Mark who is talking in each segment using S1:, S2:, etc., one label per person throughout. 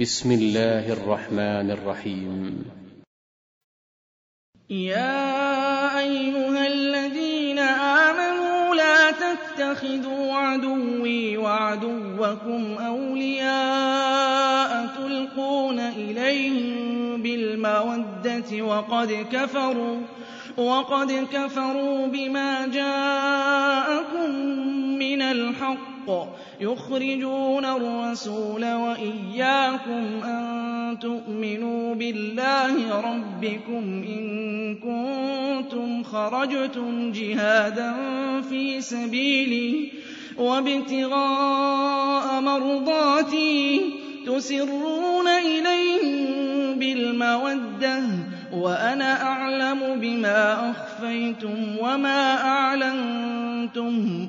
S1: بسم الله الرحمن الرحيم يا أيها الذين آمنوا لا تتخذوا عدوي وعدوكم أولياء تلقون إليهم بالمودة وقد كفروا وقد كفروا بما جاءكم الْحَقِّ يُخْرِجُونَ الرَّسُولَ وَإِيَّاكُمْ أَن تُؤْمِنُوا بِاللَّهِ رَبِّكُمْ إِن كُنتُمْ خَرَجْتُمْ جِهَادًا فِي سَبِيلِي وَابْتِغَاءَ مَرْضَاتِي تُسِرُّونَ إِلَيْهِم بِالْمَوَدَّةِ وَأَنَا أَعْلَمُ بِمَا أَخْفَيْتُمْ وَمَا أَعْلَنتُمْ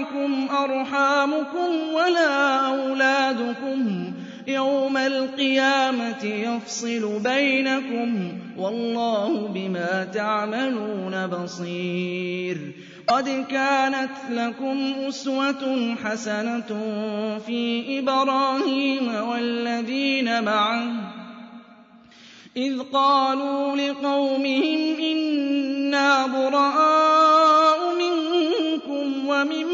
S1: معكم أَرْحَامُكُمْ وَلَا أَوْلَادُكُمْ ۚ يَوْمَ الْقِيَامَةِ يَفْصِلُ بَيْنَكُمْ ۚ وَاللَّهُ بِمَا تَعْمَلُونَ بَصِيرٌ قَدْ كَانَتْ لَكُمْ أُسْوَةٌ حَسَنَةٌ فِي إِبْرَاهِيمَ وَالَّذِينَ مَعَهُ إِذْ قَالُوا لِقَوْمِهِمْ إِنَّا بُرَآءُ مِنكُمْ وَمِمَّا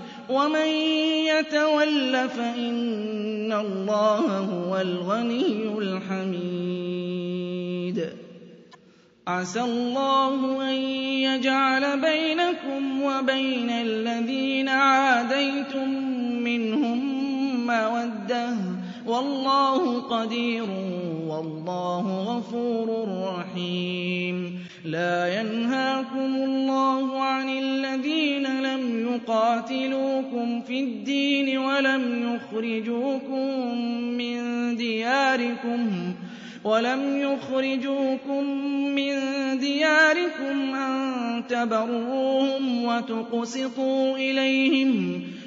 S1: ومن يتول فإن الله هو الغني الحميد عسى الله أن يجعل بينكم وبين الذين عاديتم منهم مودة والله قدير والله غفور رحيم لا ينهاكم الله عن الذين قَاتِلُوكُمْ فِي الدِّينِ وَلَمْ يُخْرِجُوكُم مِّن دِيَارِكُمْ وَلَمْ يُخْرِجُوكُم مِّن دِيَارِكُمْ أَن تَبَرُّوهُمْ وَتُقْسِطُوا إِلَيْهِمْ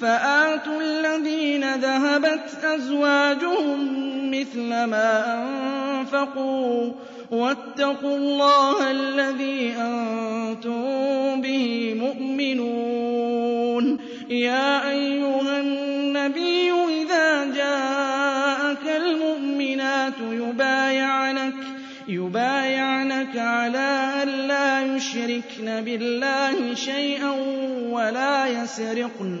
S1: فآتوا الذين ذهبت أزواجهم مثل ما أنفقوا واتقوا الله الذي أنتم به مؤمنون يا أيها النبي إذا جاءك المؤمنات يبايعنك يبايعنك على ألا يشركن بالله شيئا ولا يسرقن